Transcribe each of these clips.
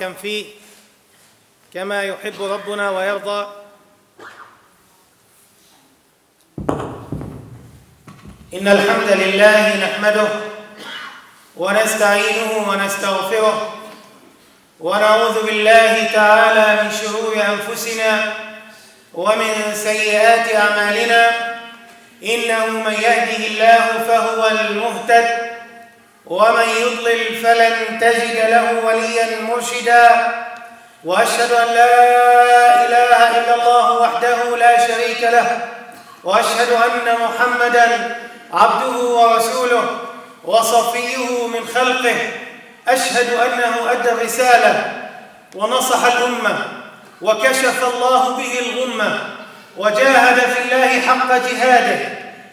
مباركا فيه كما يحب ربنا ويرضى. إن الحمد لله نحمده ونستعينه ونستغفره ونعوذ بالله تعالى من شرور أنفسنا ومن سيئات أعمالنا. إنه من يهده الله فهو المهتد ومن يضلل فلن تجد له وليا مرشدا. وأشهد أن لا إله إلا الله وحده لا شريك له. وأشهد أن محمدا عبده ورسوله وصفيه من خلقه. أشهد أنه أدى الرسالة ونصح الأمة وكشف الله به الغمة وجاهد في الله حق جهاده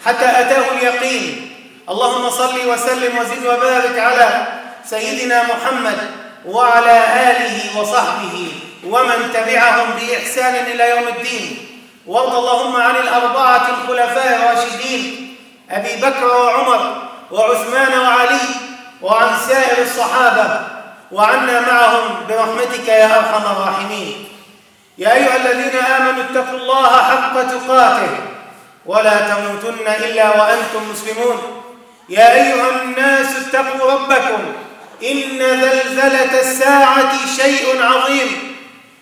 حتى أتاه اليقين اللهم صل وسلم وزد وبارك على سيدنا محمد وعلى آله وصحبه ومن تبعهم بإحسان إلى يوم الدين. وارض اللهم عن الأربعة الخلفاء الراشدين أبي بكر وعمر وعثمان وعلي وعن سائر الصحابة وعنا معهم برحمتك يا أرحم الراحمين. يا أيها الذين آمنوا اتقوا الله حق تقاته ولا تموتن إلا وأنتم مسلمون. يا أيها الناس اتقوا ربكم إن زلزلة الساعة شيء عظيم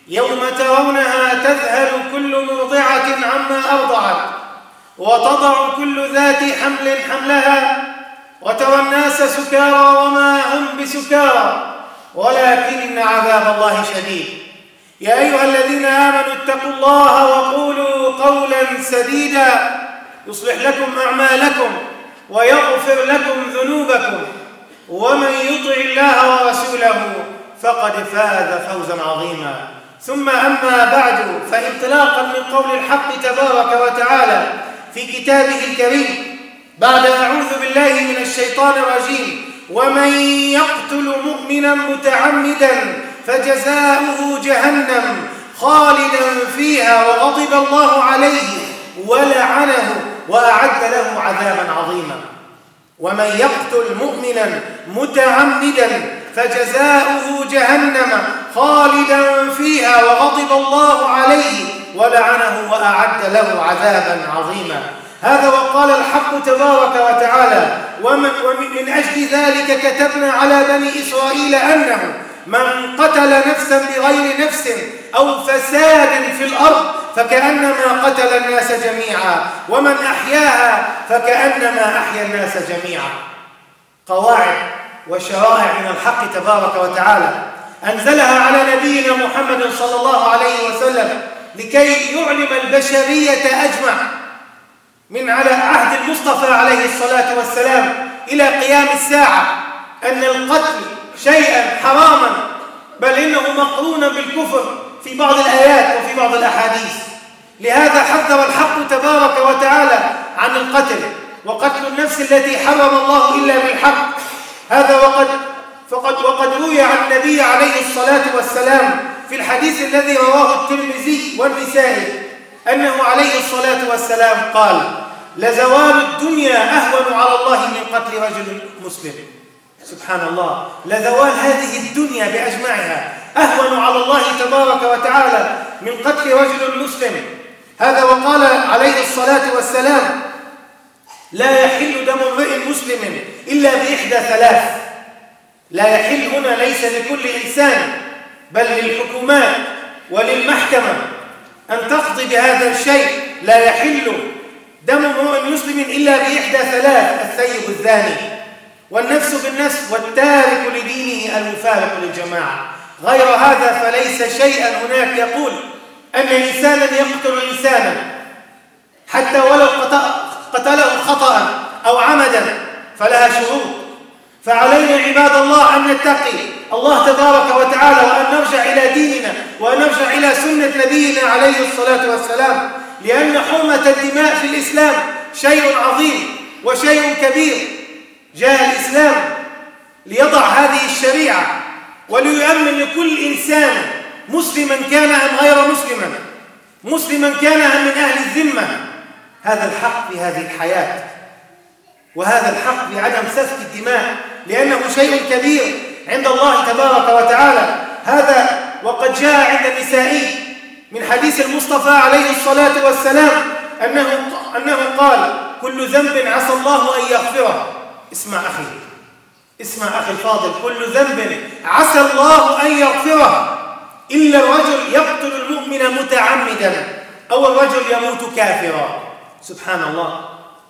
يوم ترونها تذهل كل مرضعة عما أرضعت وتضع كل ذات حمل حملها وترى الناس سكارى وما هم بسكارى ولكن عذاب الله شديد. يا أيها الذين آمنوا اتقوا الله وقولوا قولا سديدا يصلح لكم أعمالكم ويغفر لكم ذنوبكم ومن يطع الله ورسوله فقد فاز فوزا عظيما. ثم أما بعد فانطلاقا من قول الحق تبارك وتعالى في كتابه الكريم بعد أعوذ بالله من الشيطان الرجيم ومن يقتل مؤمنا متعمدا فجزاؤه جهنم خالدا فيها وغضب الله عليه ولعنه. وأعد له عذابا عظيما. ومن يقتل مؤمنا متعمدا فجزاؤه جهنم خالدا فيها وغضب الله عليه ولعنه وأعد له عذابا عظيما. هذا وقال الحق تبارك وتعالى ومن, ومن أجل ذلك كتبنا على بني إسرائيل أنه من قتل نفسا بغير نفس أو فساد في الأرض فكأنما قتل الناس جميعا ومن أحياها فكأنما أحيا الناس جميعا. قواعد وشرائع من الحق تبارك وتعالى أنزلها على نبينا محمد صلى الله عليه وسلم لكي يعلم البشرية أجمع من على عهد المصطفى عليه الصلاة والسلام إلى قيام الساعة أن القتل شيئا حراما بل إنه مقرون بالكفر. في بعض الآيات وفي بعض الأحاديث. لهذا حذر الحق تبارك وتعالى عن القتل وقتل النفس التي حرم الله إلا بالحق. هذا وقد فقد وقد روي عن النبي عليه الصلاة والسلام في الحديث الذي رواه الترمذي والنسائي أنه عليه الصلاة والسلام قال لزوال الدنيا أهون على الله من قتل رجل مسلم. سبحان الله. لزوال هذه الدنيا بأجمعها. أهون على الله تبارك وتعالى من قتل رجل مسلم. هذا وقال عليه الصلاة والسلام لا يحل دم امرئ مسلم إلا بإحدى ثلاث. لا يحل هنا ليس لكل إنسان بل للحكومات وللمحكمة أن تقضي بهذا الشيء. لا يحل دم امرئ مسلم إلا بإحدى ثلاث الثيب الزاني والنفس بالنفس والتارك لدينه المفارق للجماعة. غير هذا فليس شيئا. هناك يقول أن إنسانا يقتل إنسانا حتى ولو قتله خطأ أو عمدا فلها شروط. فعلينا عباد الله أن نتقي. الله تبارك وتعالى وأن نرجع إلى ديننا وأن نرجع إلى سنة نبينا عليه الصلاة والسلام لأن حرمة الدماء في الإسلام شيء عظيم وشيء كبير. جاء الإسلام ليضع هذه الشريعة وليؤمن لكل إنسان مسلما كان أم غير مسلما مسلما كان أم من أهل الذمة. هذا الحق في هذه الحياة. وهذا الحق بعدم سفك الدماء لأنه شيء كبير عند الله تبارك وتعالى. هذا وقد جاء عند النسائي من حديث المصطفى عليه الصلاة والسلام أنه, أنه قال كل ذنب عسى الله أن يغفره. اسمع أخي. اسمع أخي الفاضل كل ذنب عسى الله أن يغفره. إلا الرجل يقتل المؤمن متعمدا أو الرجل يموت كافرا. سبحان الله.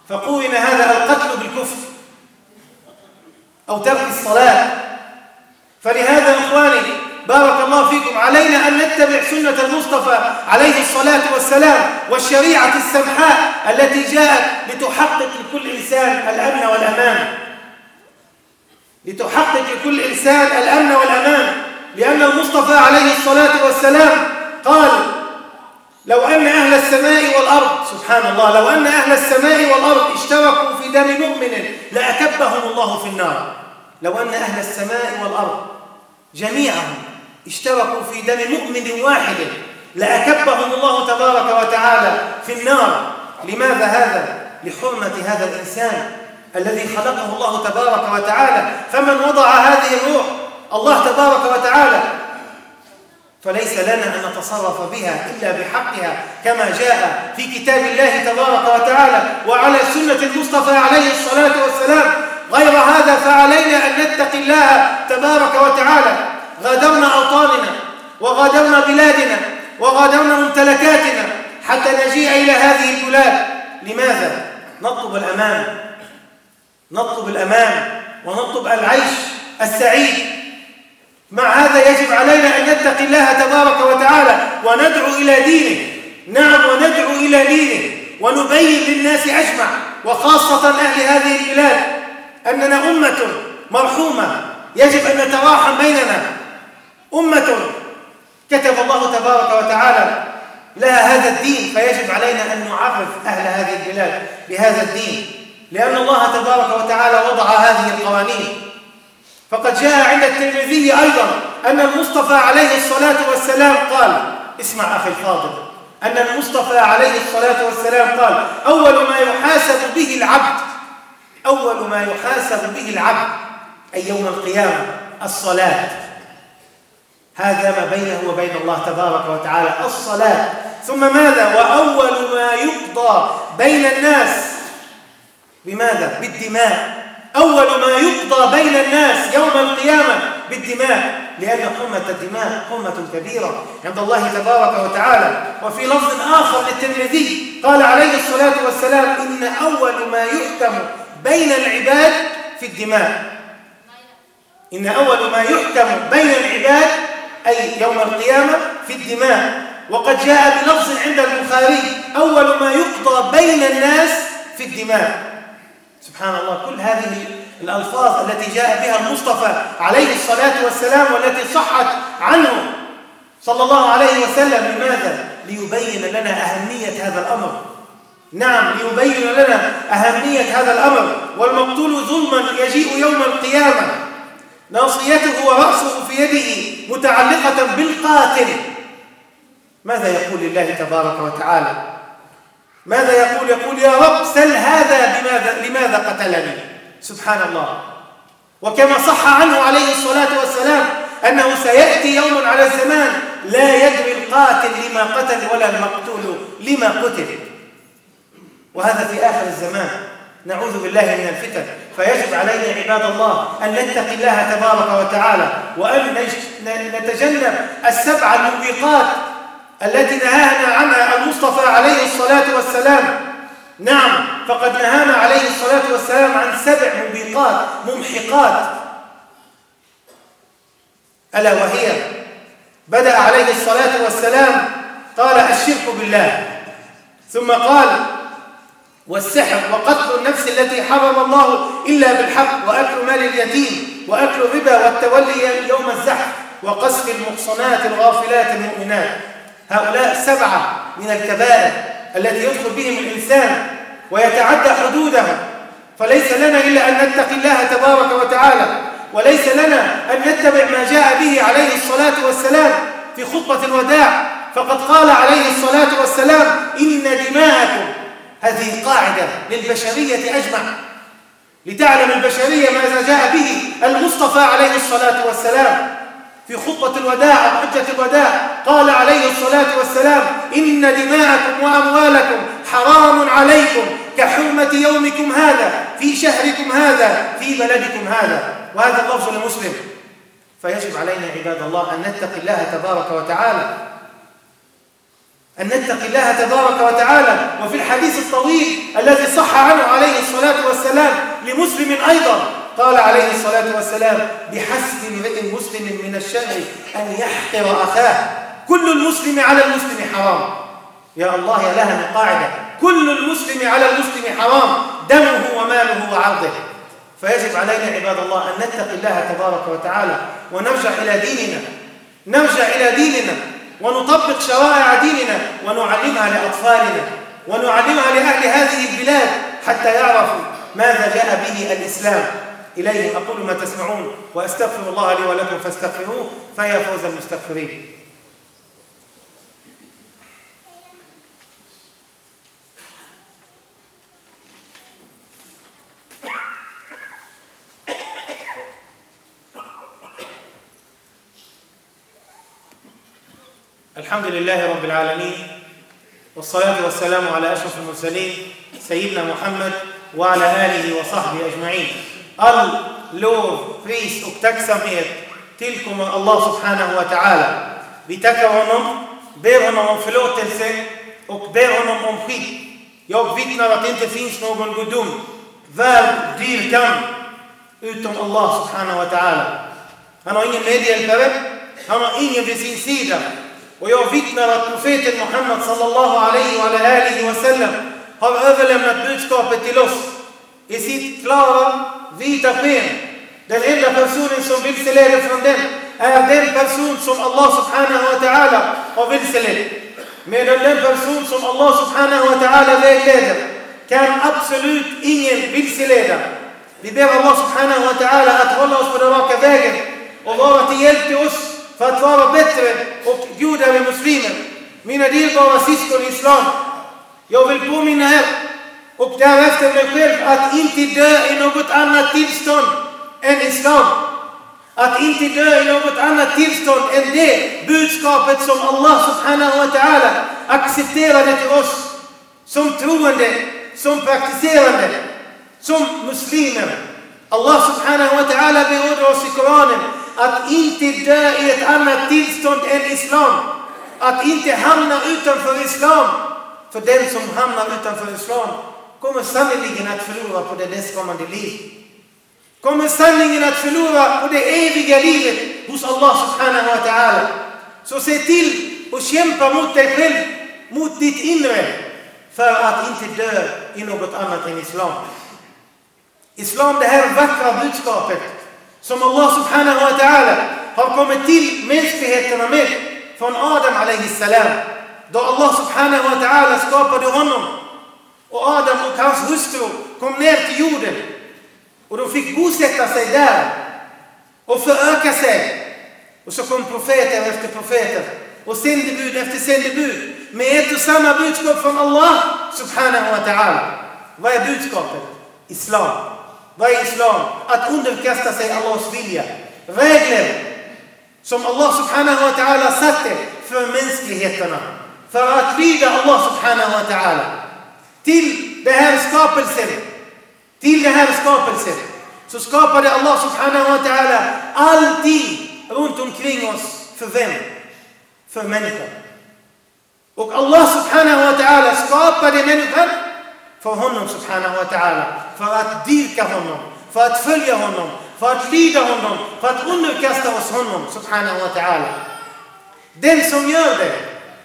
فقورن هذا القتل بالكفر أو ترك الصلاة. فلهذا إخواني بارك الله فيكم علينا أن نتبع سنة المصطفى عليه الصلاة والسلام والشريعة السمحاء التي جاءت لتحقق لكل إنسان الأمن والأمان. لتحقق لكل إنسان الأمن والأمان لأن المصطفى عليه الصلاة والسلام قال لو أن أهل السماء والأرض سبحان الله لو أن أهل السماء والأرض اشتركوا في دم مؤمن لأكبهم الله في النار لو أن أهل السماء والأرض جميعهم اشتركوا في دم مؤمن واحد لأكبهم الله تبارك وتعالى في النار لماذا هذا؟ لحرمة هذا الإنسان الذي خلقه الله تبارك وتعالى. فمن وضع هذه الروح؟ الله تبارك وتعالى. فليس لنا أن نتصرف بها إلا بحقها كما جاء في كتاب الله تبارك وتعالى وعلى سنة المصطفى عليه الصلاة والسلام غير هذا فعلينا أن نتقي الله تبارك وتعالى. غادرنا أوطاننا وغادرنا بلادنا وغادرنا ممتلكاتنا حتى نجيء إلى هذه البلاد. لماذا؟ نطلب الأمان نطلب الأمان ونطلب العيش السعيد. مع هذا يجب علينا أن نتقي الله تبارك وتعالى وندعو إلى دينه. نعم وندعو إلى دينه. ونبين للناس أجمع وخاصة أهل هذه البلاد أننا أمة مرحومة. يجب أن نتراحم بيننا. أمة كتب الله تبارك وتعالى لها هذا الدين فيجب علينا أن نعرف أهل هذه البلاد بهذا الدين. لأن الله تبارك وتعالى وضع هذه القوانين. فقد جاء عند الترمذي أيضا أن المصطفى عليه الصلاة والسلام قال اسمع أخي الفاضل أن المصطفى عليه الصلاة والسلام قال أول ما يحاسب به العبد أول ما يحاسب به العبد أي يوم القيامة الصلاة. هذا ما بينه وبين الله تبارك وتعالى الصلاة. ثم ماذا؟ وأول ما يقضى بين الناس بماذا؟ بالدماء. أول ما يقضى بين الناس يوم القيامة بالدماء لأن حرمة الدماء حرمة كبيرة عند الله تبارك وتعالى. وفي لفظ آخر للترمذي قال عليه الصلاة والسلام إن أول ما يحكم بين العباد في الدماء. إن أول ما يحكم بين العباد أي يوم القيامة في الدماء. وقد جاء بلفظ عند البخاري أول ما يقضى بين الناس في الدماء. سبحان الله كل هذه الألفاظ التي جاء بها المصطفى عليه الصلاة والسلام والتي صحت عنه صلى الله عليه وسلم. لماذا؟ ليبين لنا أهمية هذا الأمر. نعم ليبين لنا أهمية هذا الأمر. والمقتول ظلما يجيء يوم القيامة. ناصيته ورأسه في يده متعلقة بالقاتل. ماذا يقول لله تبارك وتعالى؟ ماذا يقول؟ يقول يا رب سل هذا بماذا لماذا قتلني؟ سبحان الله. وكما صح عنه عليه الصلاة والسلام أنه سيأتي يوم على الزمان لا يدري القاتل لما قتل ولا المقتول لما قتل. وهذا في آخر الزمان. نعوذ بالله من الفتن. فيجب علينا عباد الله أن نتقي الله تبارك وتعالى وأن نتجنب السبع الموبقات التي نهانا عنها المصطفى عليه الصلاة والسلام. نعم فقد نهانا عليه الصلاة والسلام عن سبع موبقات ممحقات. ألا وهي؟ بدأ عليه الصلاة والسلام قال الشرك بالله. ثم قال والسحر وقتل النفس التي حرم الله إلا بالحق وأكل مال اليتيم وأكل الربا والتولي يوم الزحف وقذف المحصنات الغافلات المؤمنات. هؤلاء سبعة من الكبائر. التي يدخل بهم الإنسان ويتعدى حدودها. فليس لنا إلا أن نتقي الله تبارك وتعالى وليس لنا أن نتبع ما جاء به عليه الصلاة والسلام في خطبة الوداع. فقد قال عليه الصلاة والسلام إن دماءكم هذه قاعدة للبشرية أجمع. لتعلم البشرية ماذا جاء به المصطفى عليه الصلاة والسلام. في خطبة الوداع أو حجة الوداع قال عليه الصلاة والسلام إن دماءكم وأموالكم حرام عليكم كحرمة يومكم هذا في شهركم هذا في بلدكم هذا. وهذا اللفظ لمسلم. فيجب علينا عباد الله أن نتقي الله تبارك وتعالى. أن نتقي الله تبارك وتعالى. وفي الحديث الطويل الذي صح عنه عليه الصلاة والسلام لمسلم أيضا قال عليه الصلاة والسلام بحسب امرئ مسلم من الشر أن يحقر أخاه. كل المسلم على المسلم حرام. يا الله يا لها من قاعدة. كل المسلم على المسلم حرام. دمه وماله وعرضه. فيجب علينا عباد الله أن نتقي الله تبارك وتعالى ونرجع إلى ديننا. نرجع إلى ديننا ونطبق شرائع ديننا ونعلمها لأطفالنا ونعلمها لأهل هذه البلاد حتى يعرفوا ماذا جاء به الإسلام. إليه أقول ما تسمعون وأستغفر الله لي ولكم فاستغفروه فيا فوز المستغفرين. الحمد لله رب العالمين والصلاة والسلام على أشرف المرسلين سيدنا محمد وعلى آله وصحبه أجمعين All lov, pris och tacksamhet tillkommer Allah subhanahu wa ta'ala. Vi tackar honom, ber honom om förlåtelse och ber honom om skydd. Jag vittnar att det inte finns någon gudom värd dyrkan utom Allah subhanahu wa ta'ala. Han har ingen medhjälpare, han har ingen vid sin sida. Och jag vittnar att profeten Muhammad sallallahu alaihi wa alaihi wa sallam har överlämnat budskapet till oss i sitt klara, vita sken. Den enda personen som vilseleder från den är den person som Allah subhanahu wa ta'ala har vilselett. Medan den person som Allah subhanahu wa ta'ala vägleder kan absolut ingen vilseleda. Vi ber Allah subhanahu wa ta'ala att hålla oss på den raka vägen och vara till hjälp till oss för att vara bättre och godare muslimer. Mina dyrbara syskon i Islam, jag vill påminna er och därefter mig själv att inte dö i något annat tillstånd än Islam. Att inte dö i något annat tillstånd än det budskapet som Allah subhanahu wa ta'ala accepterade till oss som troende, som praktiserande, som muslimer. Allah subhanahu wa ta'ala beordrar oss i Koranen att inte dö i ett annat tillstånd än Islam. Att inte hamna utanför Islam. För den som hamnar utanför Islam kommer sannerligen att förlora på det nästkommande livet. Kommer sanningen att förlora på det eviga livet hos Allah subhanahu wa ta'ala. Så se till och kämpa mot dig själv, mot ditt inre, för att inte dö i något annat än Islam. Islam, det här vackra budskapet som Allah subhanahu wa ta'ala har kommit till mänskligheterna med från Adam alaihi salam. Då Allah subhanahu wa ta'ala skapade honom och Adam och hans hustru kom ner till jorden och de fick bosätta sig där och föröka sig. Och så kom profeter efter profeter och sändebud efter sändebud med ett och samma budskap från Allah subhanahu wa ta'ala. Vad är budskapet? Islam. Vad är Islam? Att underkasta sig Allahs vilja. Regler som Allah subhanahu wa ta'ala satte för mänskligheterna. För att lyda Allah subhanahu wa ta'ala. Till det här skapelsen. Till det här skapelsen. Så skapade Allah subhanahu wa ta'ala allting runt omkring oss. För vem? För människan. Och Allah subhanahu wa ta'ala skapade människan för honom subhanahu wa ta'ala. För att dyrka honom, för att följa honom, för att lyda honom, för att underkasta oss honom subhanahu wa ta'ala. Den som gör det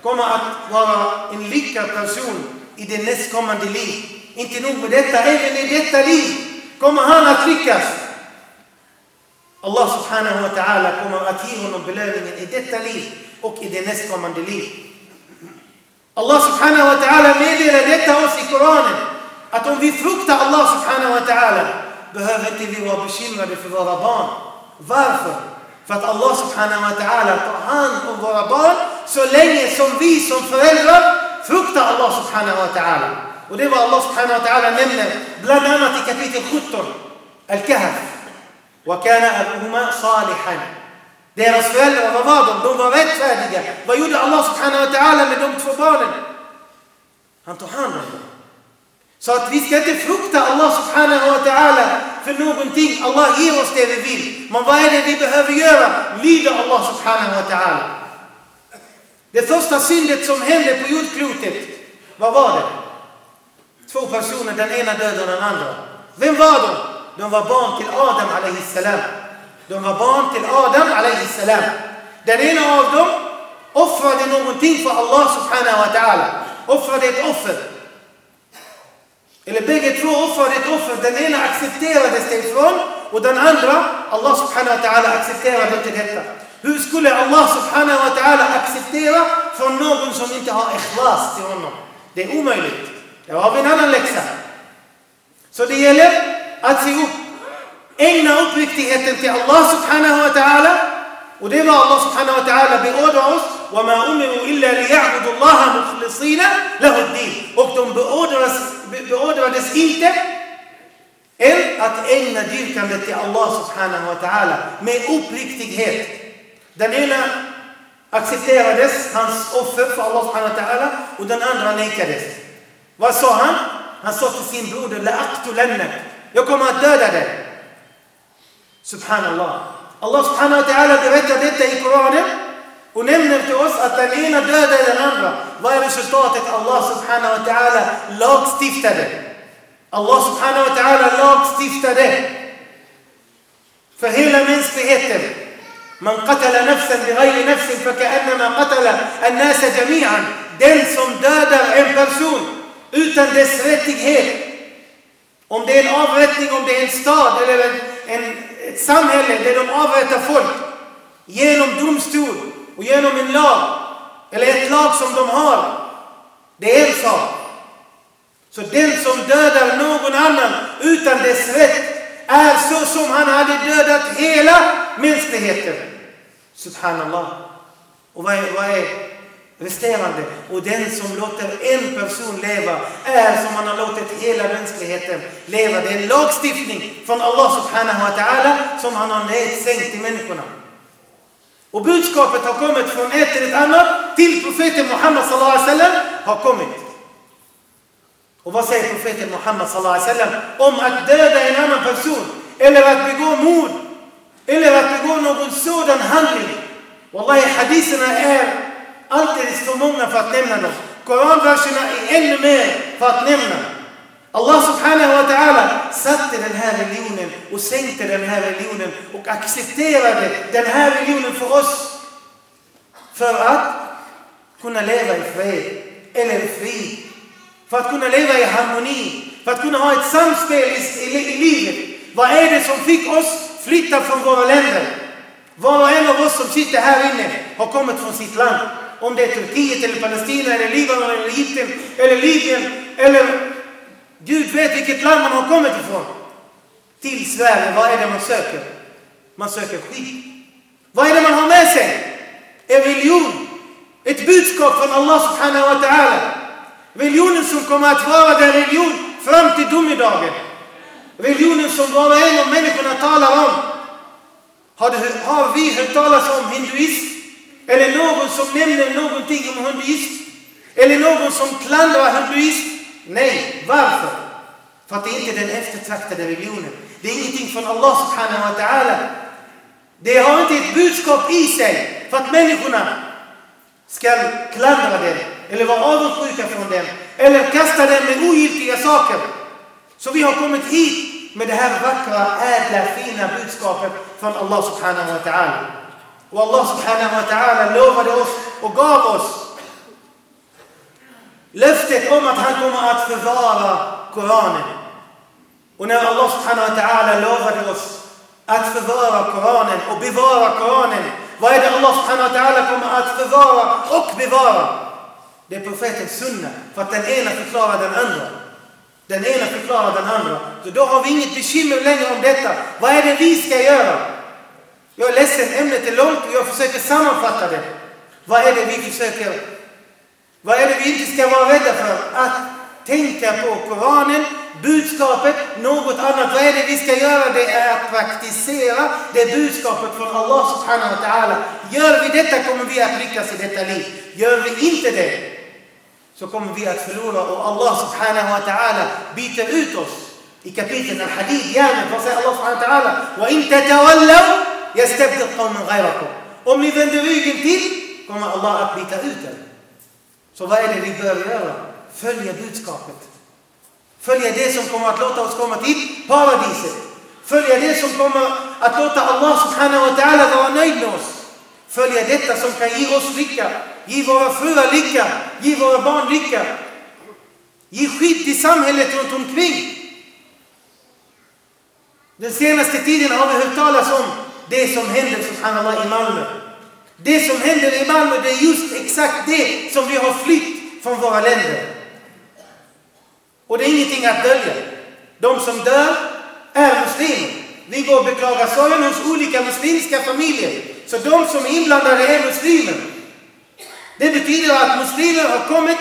kommer att vara en lyckad person i det nästkommande liv. Inte nog med detta, även i detta liv kommer han att lyckas. Allah subhanahu wa ta'ala kommer att ge honom belöningen i detta liv och i det nästkommande liv. Allah subhanahu wa ta'ala meddelar detta oss i Koranen. Att om vi fruktar Allah subhanahu wa ta'ala behöver inte vi vara bekymrade för våra barn. Varför? För att Allah subhanahu wa ta'ala tar hand om våra barn så länge som vi som föräldrar fruktar Allah subhanahu wa ta'ala. Och det var Allah subhanahu wa ta'ala nämner bland annat i kapitel 17, Al-Kahf. وَكَانَ أَبُهُمَا صَالِحًا Deras föräldrar, vad var de? De var rättfärdiga. Vad gjorde Allah subhanahu wa ta'ala med de två barnen? Han tog hand om dem. Så att vi ska inte frukta Allah subhanahu wa ta'ala för någonting. Allah ger oss det vi vill. Men vad är det vi behöver göra? Lyda Allah subhanahu wa ta'ala. Det första syndet som hände på jordklotet, vad var det? Två personer, den ena dödade den andra. Vem var de? De var barn till Adam salam. De var barn till Adam salam. Den ena av dem offrade någonting för Allah subhanahu wa ta'ala. Offrade ett offer. Eller bägge två offrade ett offer. Den ena accepterades det ifrån och den andra, Allah subhanahu wa ta'ala accepterade inte detta. Hur skulle Allah subhanahu wa ta'ala acceptera från någon som inte har ikhlas till honom? Det är omöjligt. Där har vi en annan läxa. Så det gäller att se upp. Ägna uppriktigheten till Allah subhanahu wa ta'ala. Och det är vad Allah subhanahu wa ta'ala beordrar oss. وَمَا أُمِرُوا إِلَّا لِيَعْبُدُوا اللَّهَ مُخْلِصِينَ لَهُ الدِّينَ Och de beordrades, beordrades inte än att ägna dyrkandet till Allah subhanahu wa ta'ala med uppriktighet. Den ena accepterades, hans offer för Allah subhanahu wa ta'ala, och den andra nekades. Vad sa han? Han sa till sin broder, لَأَقْتُلَنَّكَ Jag kommer att döda dig. Subhanallah. Allah subhanahu wa ta'ala berättar detta i Koranen och nämner till oss att den ena dödade den andra. Vad är resultatet? Allah subhanahu wa ta'ala lagstiftade. Allah subhanahu wa ta'ala lagstiftade för hela mänskligheten. Man qatala nafsan bighayri nafsin faka'annama qatala an-nasa jami'an. Den som dödar en person utan dess rättighet. Om det är en avrättning, om det är en stad eller en, en, ett samhälle där de avrättar folk genom domstol och genom en lag eller ett lag som de har. Det är en sak. Så den som dödar någon annan utan dess rätt är så som han hade dödat hela mänskligheten. Subhanallah. Och vad är, vad är resterande? Och den som låter en person leva är som han har låtit hela mänskligheten leva. Det är en lagstiftning från Allah subhanahu wa ta'ala som han har nedsänkt till människorna. Och budskapet har kommit från ett till ett annat till profeten Muhammad sallallahu alaihi wasallam har kommit. ووصية وفاة محمد صلى الله عليه وسلم قم أكدادا إلى من فرسون اللي رتجوه مود اللي رتجوه نقول سودا هنلي. والله حديثنا قال أنت استمونا فاتنمنا قرآن راشنا إن ما فاتنمنا الله سبحانه وتعالى satte den här religionen och sänkte den här religionen och accepterade den här religionen för oss. För att kunna leva i fred eller i frid För att kunna leva i harmoni. För att kunna ha ett samspel i, i, i livet. Vad är det som fick oss flytta från våra länder? Var och en av oss som sitter här inne har kommit från sitt land. Om det är Turkiet eller Palestina eller Libanon eller Egypten eller Libyen eller Gud vet vilket land man har kommit ifrån. Till Sverige, vad är det man söker? Man söker skydd. Vad är det man har med sig? En religion. Ett budskap från Allah subhanahu wa ta'ala. Religionen som kommer att vara den religion fram till domedagen. Religionen som var och en av människorna talar om. Har, du, har vi hört talas om hinduism? Eller någon som nämner någonting om hinduism? Eller någon som klandrar hinduism? Nej, varför? För att det inte är den eftertraktade religionen. Det är ingenting från Allah subhanahu wa ta'ala. Det har inte ett budskap i sig för att människorna ska klandra den eller var avundsjuka från den eller kasta den med ogiltiga saker. Så vi har kommit hit med det här vackra, ädla, fina budskapet från Allah subhanahu wa ta'ala. Och Allah subhanahu wa ta'ala lovade oss och gav oss löftet om att han kommer att förvara Koranen. Och när Allah subhanahu wa ta'ala lovade oss att förvara Koranen och bevara Koranen, vad är det Allah subhanahu wa ta'ala kommer att förvara och bevara? Det är profetens sunna, för att den ena förklarar den andra. Den ena förklarar den andra. Så då har vi inget bekymmer längre om detta. Vad är det vi ska göra? Jag är ledsen, ämnet är långt och jag försöker sammanfatta det. Vad är det vi försöker vad är det vi inte ska vara rädda för? Att tänka på Koranen, budskapet, något annat. Vad är det vi ska göra? Det är att praktisera det budskapet från Allah subhanahu wa ta'ala. Gör vi detta kommer vi att lyckas i detta liv. Gör vi inte det så kommer vi att förlora och Allah subhanahu wa ta'ala byter ut oss. I kapitlet Al-Hadid, järnet, vad säger Allah subhanahu wa ta'ala? وَإِن تَتَوَلَّوْا يَسْتَبْدِلْ قَوْمًا غَيْرَكُمْ Om ni vänder ryggen till kommer Allah att byta ut er. Så vad är det vi bör göra? Följa budskapet. Följa det som kommer att låta oss komma till paradiset. Följa det som kommer att låta Allah subhanahu wa ta'ala vara nöjd med oss. Följa detta som kan ge oss lycka, ge våra fruar lycka, ge våra barn lycka. Ge skit till samhället runt omkring. Den senaste tiden har vi hört talas om det som händer subhanallah i Malmö. Det som händer i Malmö, det är just exakt det som vi har flytt från våra länder. Och det är ingenting att dölja. De som dör är muslimer. Vi går och beklagar sorgen hos olika muslimska familjer. Så de som är inblandade är muslimer. Det betyder att muslimer har kommit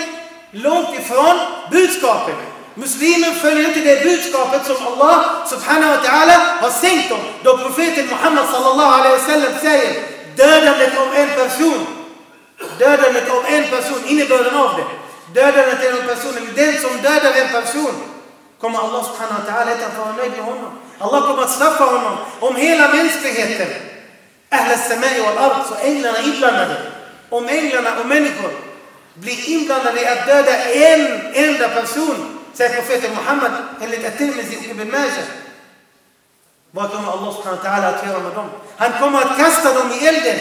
långt ifrån budskapet. Muslimer följer inte det budskapet som Allah subhanahu wa ta'ala har sänkt dem. Då profeten Muhammad sallallahu alaihi wasallam säger dödandet av en person, dödandet av en person, innebörden av det. Dödandet av en person, eller den som dödar en person, kommer Allah subhanahu wa ta'ala inte att vara nöjd med honom. Allah kommer att straffa honom om hela mänskligheten. Ahl samai wal ard, så änglarna är inblandade. Om änglarna och människor blir inblandade i att döda en enda person, säger profeten Muhammad enligt At-Tirmidhi och Ibn Majah. Vad kommer Allah subhanahu wa ta'ala att göra med dem? Han kommer att kasta dem i elden.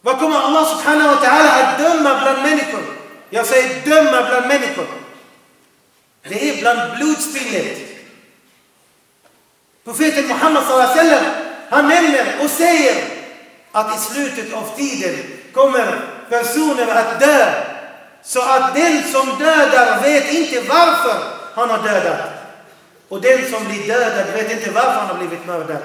Vad kommer Allah subhanahu wa ta'ala att döma bland människor? Jag säger döma bland människor. Det är bland blodspillet. Profeten Muhammad sallallahu alaihi wasallam, han nämner och säger att i slutet av tiden kommer personer att dö så att den som dödar vet inte varför han har dödat. Och den som blir dödad vet inte varför han har blivit mördad.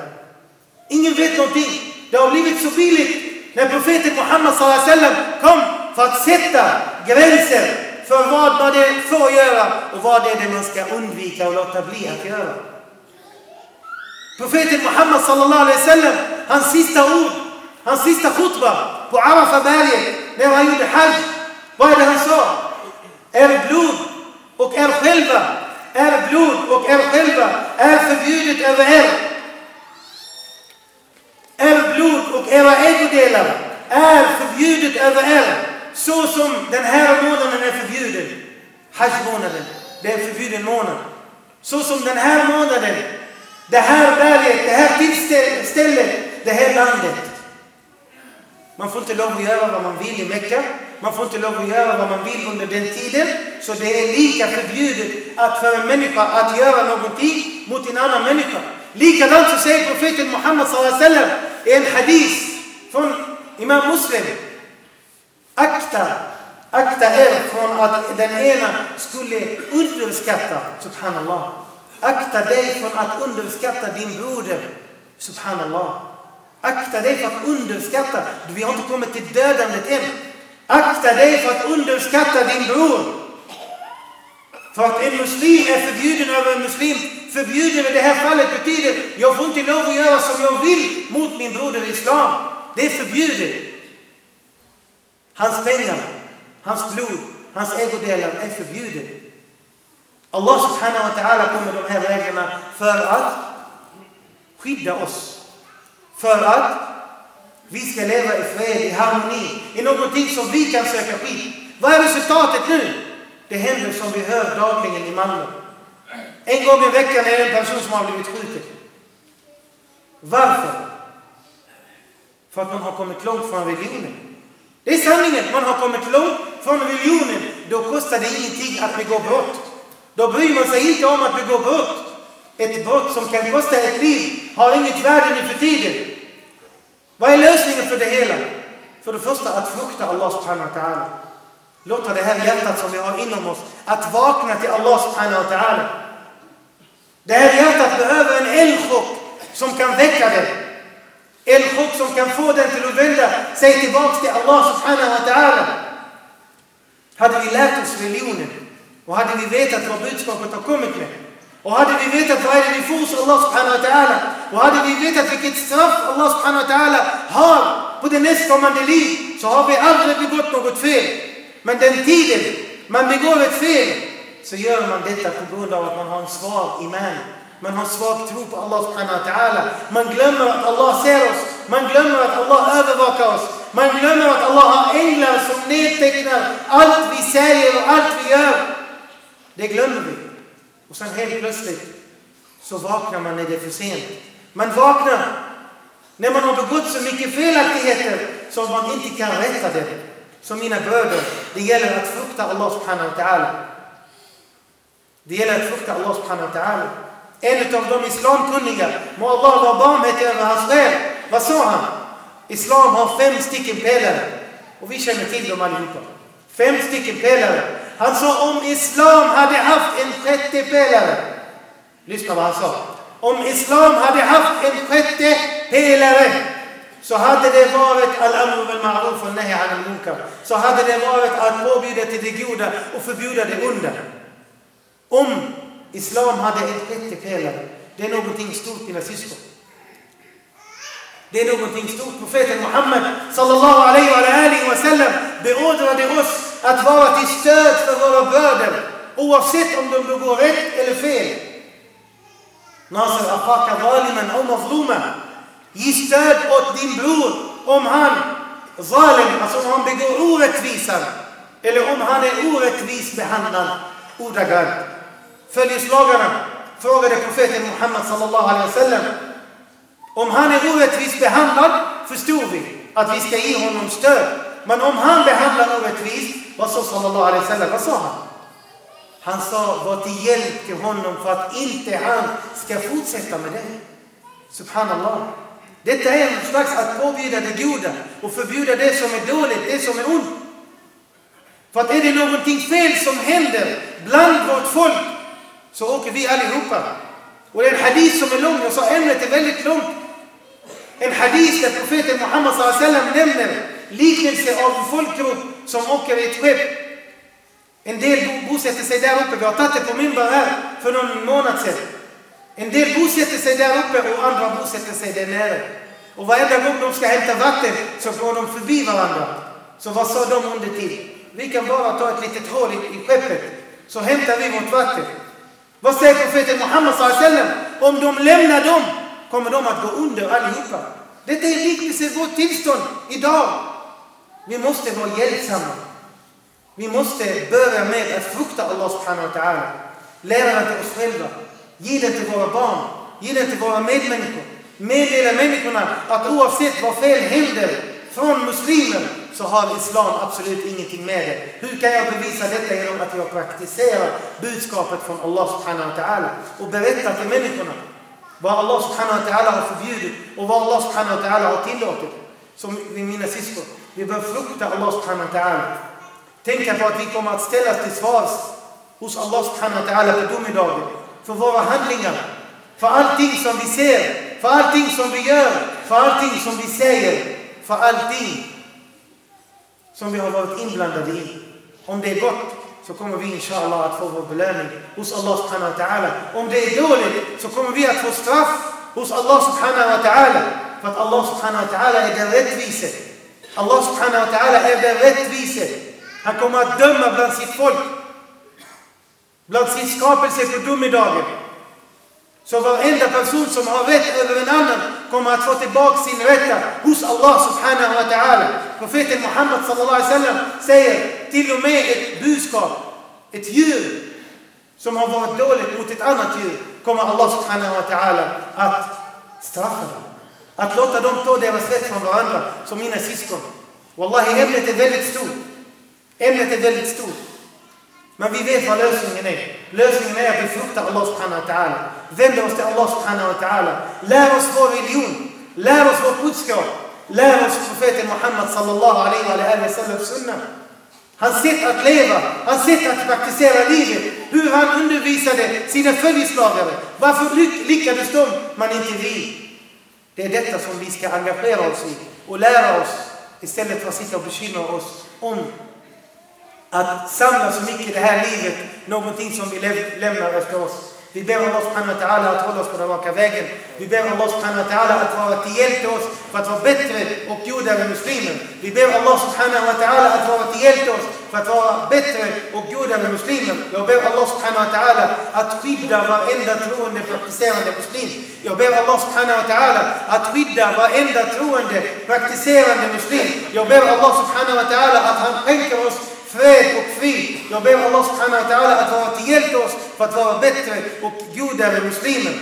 Ingen vet någonting. Det har blivit så billigt när profeten Muhammad sallallahu alaihi wasallam kom för att sätta gränser för vad man det får göra och vad det är det man ska undvika och låta bli att göra. Profeten Muhammad sallallahu alaihi wasallam, hans sista ord, hans sista khutba på Arafa-berget när han gjorde hajj. Vad är det han sa? Er blod och er själva, er blod och er själva är förbjudet över er. Er blod och era ägodelar är förbjudet över er. Så som den här månaden är förbjuden. Hajj-månaden. Det är en förbjuden månad. Så som den här månaden. Det här berget, det här tillstället, det här landet. Man får inte lov att göra vad man vill i Mecka. Man får inte lov att göra vad man vill under den tiden. Så det är lika förbjudet att för en människa att göra någonting mot en annan människa. Likadant så säger profeten Muhammed sallallahu alaihi wasallam i en hadith från Imam Muslim. Akta, akta er från att den ena skulle underskatta, subhanallah. Akta dig från att underskatta din broder, subhanallah. Akta dig för att underskatta, vi har inte kommit till dödandet än. Akta dig för att underskatta din bror. För att en muslim är förbjuden över en muslim. Förbjuden i det här fallet betyder, jag får inte lov att göra som jag vill mot min broder i islam. Det är förbjudet. Hans pengar, hans blod, hans ägodelar är förbjudet. Allah subhanahu wa ta'ala kommer de här reglerna för att skydda oss. För att vi ska leva i fred, i harmoni, i någonting som vi kan söka skydd. Vad är resultatet nu? Det händer som vi hör dagligen i Malmö. En gång i veckan är det en person som har blivit skjuten. Varför? För att man har kommit långt från religionen. Det är sanningen. Man har kommit långt från religionen. Då kostar det ingenting att begå brott. Då bryr man sig inte om att begå brott. Ett brott som kan kosta ett liv har inget värde nu för tiden. Vad är lösningen för det hela? För det första att frukta Allah subhanahu wa ta'ala. Låta det här hjärtat som vi har inom oss att vakna till Allah subhanahu wa ta'ala. Det här hjärtat behöver en eldchock som kan väcka det. Eldchock som kan få den till att vända sig tillbaks till Allah subhanahu wa ta'ala. Hade vi lärt oss religionen och hade vi vetat vad budskapet har kommit med وهذه اللي جيتها في نفوس الله سبحانه وتعالى. وهذه اللي جيتها في كتساف الله سبحانه وتعالى. هار بده الناس كمان لي صحابي أغلب بيقول نقول فين؟ من دين تيدل. من بيقول فين؟ سيار من دين تقول دوت من هون سوال إيمان. من هون سوال تروب الله سبحانه وتعالى. من جلمر الله سيروس. من جلمر الله هذا ذاكاس من جلمر الله إلا سنيتك. ألف بسائر ألف يار دي جلمر Och sen helt plötsligt så vaknar man när det är för sent. Man vaknar när man har begått så mycket felaktigheter som man inte kan rätta det. Som mina bröder, det gäller att frukta Allah subhanahu wa ta'ala. Det gäller att frukta Allah subhanahu wa ta'ala. En av de islamkunniga, må Allah vara barmhärtig över hans själ. Vad sa han? Islam har fem stycken pelare. Och vi känner till dem allihopa. Fem stycken pelare. Han sa om Islam hade haft en sjätte pelare. Lyssna vad han sa. Om Islam hade haft en sjätte pelare så hade det varit al-amru bil ma'ruf och nahi al munkar. Så hade det varit att påbjuda till det goda och förbjuda det onda. Om Islam hade en sjätte pelare, det är någonting stort mina syskon. Det är någonting stort. Profeten Muhammed sallallahu alaihi wa alihi wa sallam beordrade oss att vara till stöd för våra bröder oavsett om de begår rätt eller fel. Nasr Afaka zaliman aw mazluma. Ge stöd åt din bror om han zalim, alltså om han begår orättvisan eller om han är orättvist behandlad ordagrant. Följeslagarna frågade profeten Muhammed sallallahu alaihi wasallam. om han är orättvist behandlad förstod vi att vi ska ge honom stöd. Men om han behandlar orättvist, vad sa sallallahu alaihi wasallam? Vad sa han? Han sa, var till hjälp till honom för att inte han ska fortsätta med det. Subhanallah. Detta är en slags att påbjuda det goda och förbjuda det som är dåligt, det som är ont. För att är det någonting fel som händer bland vårt folk så åker vi allihopa. Och det är en hadith som är lång, jag sa ämnet är väldigt långt. En hadith där profeten Muhammed sallam nämner liknelse av en folkgrupp som åker i ett skepp. En del bosätter sig där uppe, vi har tagit det på minbar här för någon månad sedan. En del bosätter sig där uppe och andra bosätter sig där nere. Och varenda gång de ska hämta vatten så går de förbi varandra. Så vad sa de under till? Vi kan bara ta ett litet hål i, i skeppet så hämtar vi vårt vatten. Vad säger profeten Muhammed sallam? Om de lämnar dem kommer de att gå under allihopa. Detta är liknelse vårt tillstånd idag. Vi måste vara hjälpsamma. Vi måste börja med att frukta Allah subhanahu wa ta'ala. Lära det till oss själva. Ge det till våra barn. Ge det till våra medmänniskor. Meddela människorna att oavsett vad fel händer från muslimer så har islam absolut ingenting med det. Hur kan jag bevisa detta? Genom att jag praktiserar budskapet från Allah subhanahu wa ta'ala och berättar till människorna vad Allah subhanahu wa ta'ala har förbjudit och vad Allah subhanahu wa ta'ala har tillåtit. Som mina syskon, vi bör frukta Allah subhanahu wa ta'ala. Tänka på att vi kommer att ställas till svars hos Allah subhanahu wa ta'ala på domedagen för våra handlingar, för allting som vi ser, för allting som vi gör, för allting som vi säger, för allting som vi har varit inblandade i. Om det är gott så kommer vi inshallah att få vår belöning hos Allah subhanahu wa ta'ala. Om det är dåligt så kommer vi att få straff hos Allah subhanahu wa ta'ala. För att Allah subhanahu wa ta'ala är den rättvise. Allah subhanahu wa ta'ala är den rättvise. Han kommer att döma bland sitt folk. Bland sin skapelse på domedagen. Så varenda person som har rätt över en annan kommer att få tillbaka sin rätta hos Allah subhanahu wa ta'ala. Profeten Muhammed sallallahu alaihi wasallam säger till och med ett budskap, ett djur som har varit dåligt mot ett annat djur kommer Allah subhanahu wa ta'ala att straffa dem. Att låta dem ta deras rätt från varandra som mina syskon. Wallahi, ämnet är väldigt stort. Ämnet är väldigt stort. Men vi vet vad lösningen är. Lösningen är att vi fruktar Allah subhanahu wa ta'ala. Vänder oss till Allah subhanahu wa ta'ala. Lär oss vår religion. Lär oss vårt budskap. Lär oss profeten Muhammed sallallahu alaihi wa sallam sunnah. Hans sätt att leva, hans sätt att praktisera livet, hur han undervisade sina följeslagare. Varför lyckades de, Man inte vi? Det är detta som vi ska engagera oss i och lära oss istället för att sitta och bekymra oss om att samla så mycket i det här livet, någonting som vi lämnar efter oss. Vi ber Allah subhanahu wa ta'ala att hålla oss på den raka vägen. Vi ber Allah subhanahu wa ta'ala att vara till hjälp till oss för att vara bättre och godare muslimer. Vi ber Allah subhanahu wa ta'ala att vara till hjälp till oss för att vara bättre och godare muslimer. Jag ber Allah subhanahu wa ta'ala att skydda varenda troende praktiserande muslim. Jag ber Allah subhanahu wa ta'ala att skydda varenda troende praktiserande muslim. Jag ber Allah subhanahu wa ta'ala att han skänker oss fred och frid. Jag ber Allah subhanahu wa ta'ala att vara till hjälp oss för att vara bättre och godare muslimer.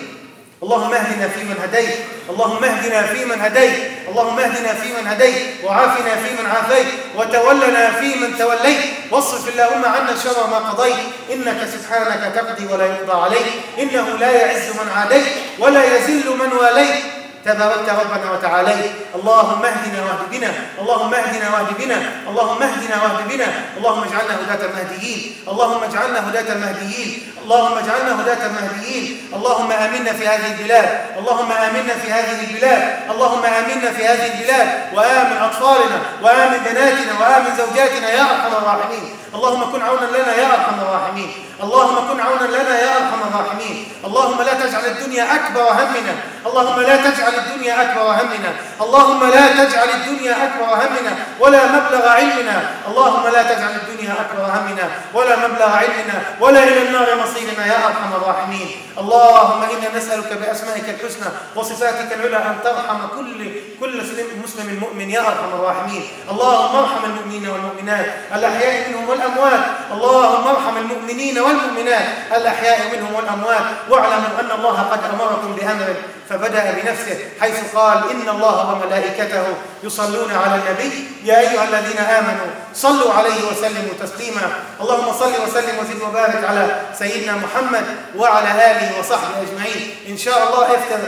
اللهم اهدنا فيمن هديت. اللهم اهدنا فيمن هديت. اللهم اهدنا فيمن هديت. وعافنا فيمن عافيت. وتولنا فيمن توليت. واصرف اللهم عنا شر ما قضيت. إنك سبحانك تقضي ولا يقضى عليك. إنه لا يعز من عاديت. ولا يذل من واليت. تباركت ربنا وتعاليت اللهم اهدنا واهد بنا اللهم اهدنا واهد بنا اللهم اهدنا واهد بنا اللهم اجعلنا هداة مهديين اللهم اجعلنا هداة مهديين اللهم اجعلنا هداة مهديين اللهم آمنا في هذه البلاد. اللهم آمنا في هذه البلاد. اللهم آمنا في هذه البلاد. وآمن أطفالنا. وآمن بناتنا. وآمن زوجاتنا. يا أرحم الراحمين. اللهم كن عونا لنا. يا أرحم الراحمين. اللهم كن عونا لنا يا أرحم الراحمين. اللهم لا تجعل الدنيا أكبر همنا. اللهم لا تجعل الدنيا أكبر همنا. اللهم لا تجعل الدنيا أكبر همنا ولا مبلغ علمنا. اللهم لا تجعل الدنيا أكبر همنا ولا مبلغ علمنا ولا إلى النار مصيرنا يا أرحم الراحمين. اللهم إنا نسألك بأسمائك الحسنى وصفاتك العلى أن ترحم كل كل مسلم مؤمن يا أرحم الراحمين. اللهم ارحم المؤمنين والمؤمنات الأحياء منهم والأموات. اللهم ارحم المؤمنين والمؤمنات الأحياء منهم والأموات. واعلموا أن الله قد أمركم بأمر فبدأ بنفسه حيث قال إن الله وملائكته يصلون على النبي. يا أيها الذين آمنوا صلوا عليه وسلموا تسليما. اللهم صل وسلم وزد وبارك على سيدنا محمد وعلى آله وصحبه أجمعين. إن شاء الله efter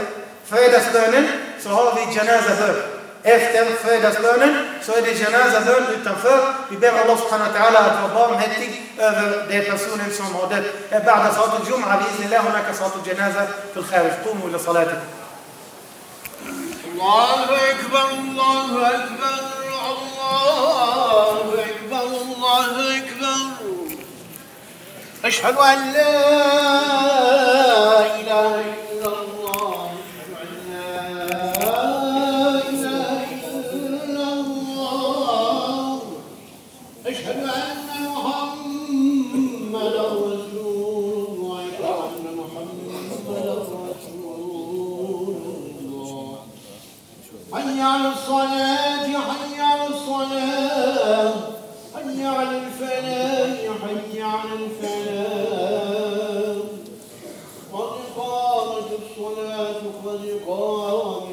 fredagsbönen så har vi janazabön. Efter fredagsbönen så är det janazabön utanför. Vi ber Allah subhanahu wa ta'ala att vara barmhärtig över de personer som har dött. بعد صلاة الجمعة بإذن الله هناك صلاة الجنازة في الخارج قوموا إلى صلاتكم الله أكبر الله أكبر الله أكبر الله أكبر أشهد أن لا إله إلا الصلاة حي على الصلاة حي على الفلاح حي على الفلاح. قد قامت الصلاة قد قامت.